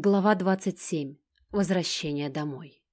Глава 27. Возвращение домой.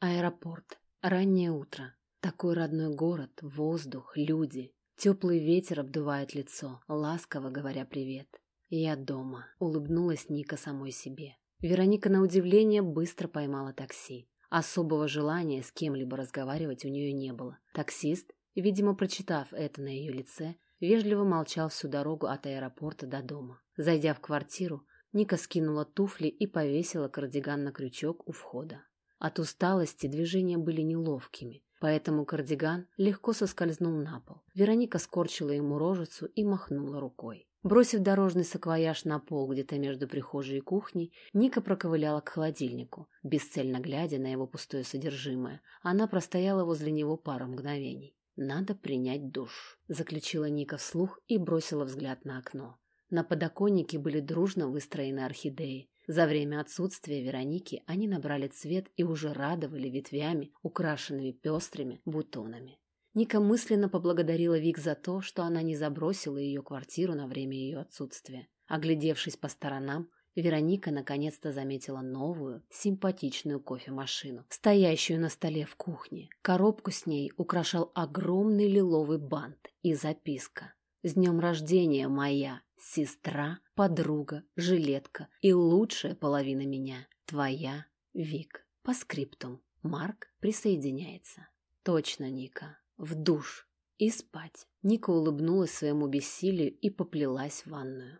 Аэропорт. Раннее утро. Такой родной город, воздух, люди. Теплый ветер обдувает лицо, ласково говоря привет. Я дома. Улыбнулась Ника самой себе. Вероника, на удивление, быстро поймала такси. Особого желания с кем-либо разговаривать у нее не было. Таксист, видимо, прочитав это на ее лице, вежливо молчал всю дорогу от аэропорта до дома. Зайдя в квартиру, Ника скинула туфли и повесила кардиган на крючок у входа. От усталости движения были неловкими, поэтому кардиган легко соскользнул на пол. Вероника скорчила ему рожицу и махнула рукой. Бросив дорожный саквояж на пол где-то между прихожей и кухней, Ника проковыляла к холодильнику, бесцельно глядя на его пустое содержимое. Она простояла возле него пару мгновений. «Надо принять душ», — заключила Ника вслух и бросила взгляд на окно. На подоконнике были дружно выстроены орхидеи. За время отсутствия Вероники они набрали цвет и уже радовали ветвями, украшенными пестрыми бутонами. Ника мысленно поблагодарила Вик за то, что она не забросила ее квартиру на время ее отсутствия. Оглядевшись по сторонам, Вероника наконец-то заметила новую, симпатичную кофемашину, стоящую на столе в кухне. Коробку с ней украшал огромный лиловый бант и записка. «С днем рождения, моя! Сестра, подруга, жилетка и лучшая половина меня. Твоя Вик. По скриптум. Марк присоединяется. Точно, Ника. В душ. И спать. Ника улыбнулась своему бессилию и поплелась в ванную.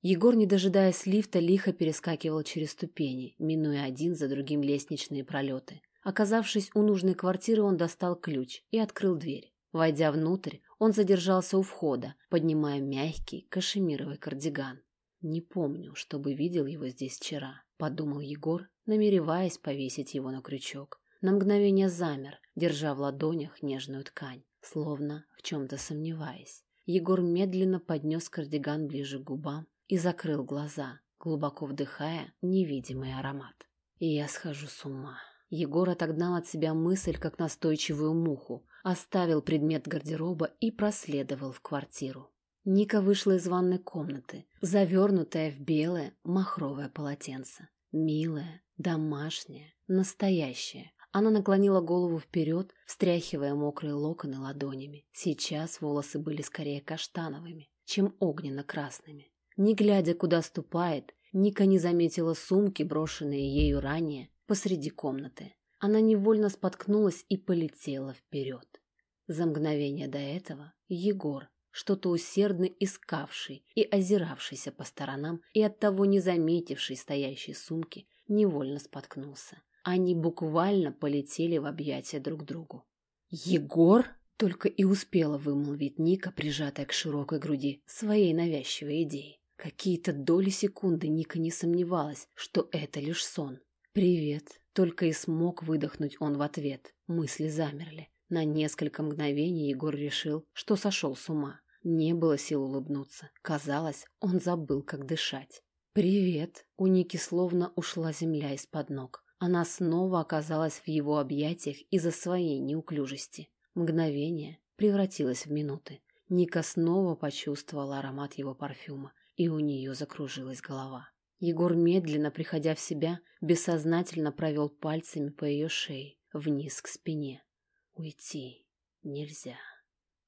Егор, не дожидаясь лифта, лихо перескакивал через ступени, минуя один за другим лестничные пролеты. Оказавшись у нужной квартиры, он достал ключ и открыл дверь. Войдя внутрь, он задержался у входа, поднимая мягкий кашемировый кардиган. «Не помню, чтобы видел его здесь вчера», — подумал Егор, намереваясь повесить его на крючок. На мгновение замер, держа в ладонях нежную ткань, словно в чем-то сомневаясь. Егор медленно поднес кардиган ближе к губам и закрыл глаза, глубоко вдыхая невидимый аромат. И я схожу с ума. Егор отогнал от себя мысль, как настойчивую муху, оставил предмет гардероба и проследовал в квартиру. Ника вышла из ванной комнаты, завернутая в белое махровое полотенце. Милая, домашняя, настоящая. Она наклонила голову вперед, встряхивая мокрые локоны ладонями. Сейчас волосы были скорее каштановыми, чем огненно-красными. Не глядя, куда ступает, Ника не заметила сумки, брошенные ею ранее, посреди комнаты. Она невольно споткнулась и полетела вперед. За мгновение до этого Егор, что-то усердно искавший и озиравшийся по сторонам и оттого не заметивший стоящей сумки, невольно споткнулся. Они буквально полетели в объятия друг другу. «Егор?» только и успела вымолвить Ника, прижатая к широкой груди своей навязчивой идеи. Какие-то доли секунды Ника не сомневалась, что это лишь сон. «Привет», только и смог выдохнуть он в ответ. Мысли замерли. На несколько мгновений Егор решил, что сошел с ума. Не было сил улыбнуться. Казалось, он забыл, как дышать. «Привет!» У Ники словно ушла земля из-под ног. Она снова оказалась в его объятиях из-за своей неуклюжести. Мгновение превратилось в минуты. Ника снова почувствовала аромат его парфюма, и у нее закружилась голова. Егор, медленно приходя в себя, бессознательно провел пальцами по ее шее, вниз к спине. Уйти нельзя.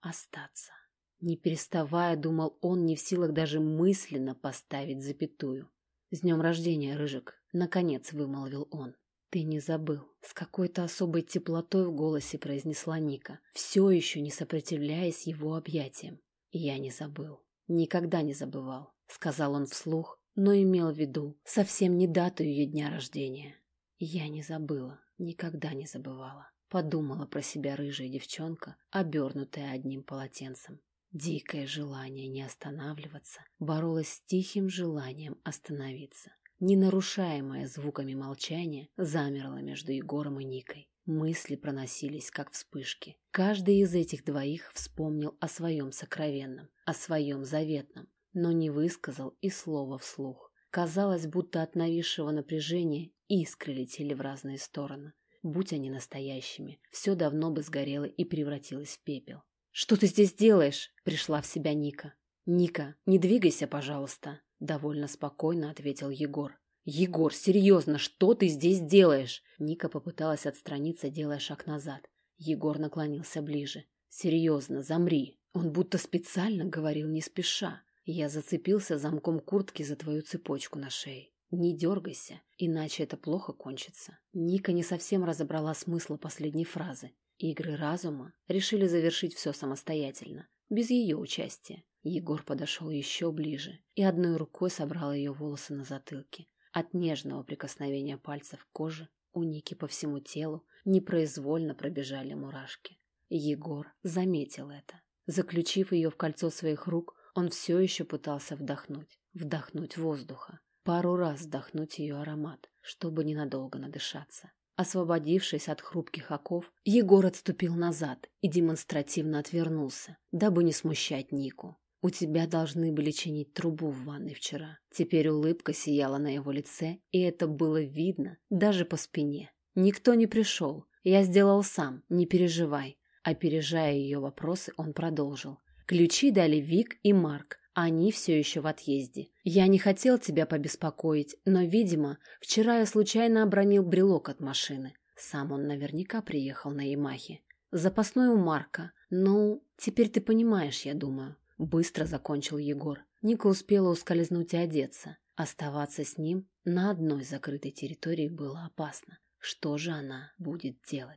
Остаться. Не переставая, думал он, не в силах даже мысленно поставить запятую. «С днем рождения, Рыжик!» — наконец вымолвил он. «Ты не забыл!» — с какой-то особой теплотой в голосе произнесла Ника, все еще не сопротивляясь его объятиям. «Я не забыл. Никогда не забывал», — сказал он вслух, но имел в виду совсем не дату ее дня рождения. Я не забыла, никогда не забывала. Подумала про себя рыжая девчонка, обернутая одним полотенцем. Дикое желание не останавливаться боролось с тихим желанием остановиться. Ненарушаемое звуками молчания замерло между Егором и Никой. Мысли проносились, как вспышки. Каждый из этих двоих вспомнил о своем сокровенном, о своем заветном, но не высказал и слова вслух. Казалось, будто от нависшего напряжения искры летели в разные стороны. Будь они настоящими, все давно бы сгорело и превратилось в пепел. «Что ты здесь делаешь?» — пришла в себя Ника. «Ника, не двигайся, пожалуйста», — довольно спокойно ответил Егор. «Егор, серьезно, что ты здесь делаешь?» Ника попыталась отстраниться, делая шаг назад. Егор наклонился ближе. «Серьезно, замри!» Он будто специально говорил не спеша. Я зацепился замком куртки за твою цепочку на шее. Не дергайся, иначе это плохо кончится. Ника не совсем разобрала смысла последней фразы. Игры разума решили завершить все самостоятельно, без ее участия. Егор подошел еще ближе и одной рукой собрал ее волосы на затылке. От нежного прикосновения пальцев к коже у Ники по всему телу непроизвольно пробежали мурашки. Егор заметил это. Заключив ее в кольцо своих рук, он все еще пытался вдохнуть, вдохнуть воздуха, пару раз вдохнуть ее аромат, чтобы ненадолго надышаться. Освободившись от хрупких оков, Егор отступил назад и демонстративно отвернулся, дабы не смущать Нику. «У тебя должны были чинить трубу в ванной вчера». Теперь улыбка сияла на его лице, и это было видно даже по спине. «Никто не пришел. Я сделал сам, не переживай. Опережая ее вопросы, он продолжил. «Ключи дали Вик и Марк. Они все еще в отъезде. Я не хотел тебя побеспокоить, но, видимо, вчера я случайно обронил брелок от машины. Сам он наверняка приехал на Ямахе. Запасной у Марка. Ну, теперь ты понимаешь, я думаю». Быстро закончил Егор. Ника успела ускользнуть и одеться. Оставаться с ним на одной закрытой территории было опасно. Что же она будет делать?